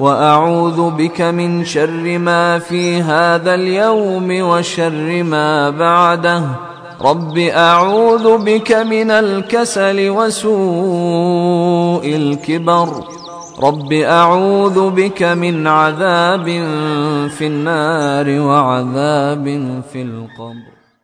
وأعوذ بك من شر ما في هذا اليوم وشر ما بعده. رب أعوذ بك من الكسل وسوء الكبر. رب أعوذ بك من عذاب في النار وعذاب في القبر.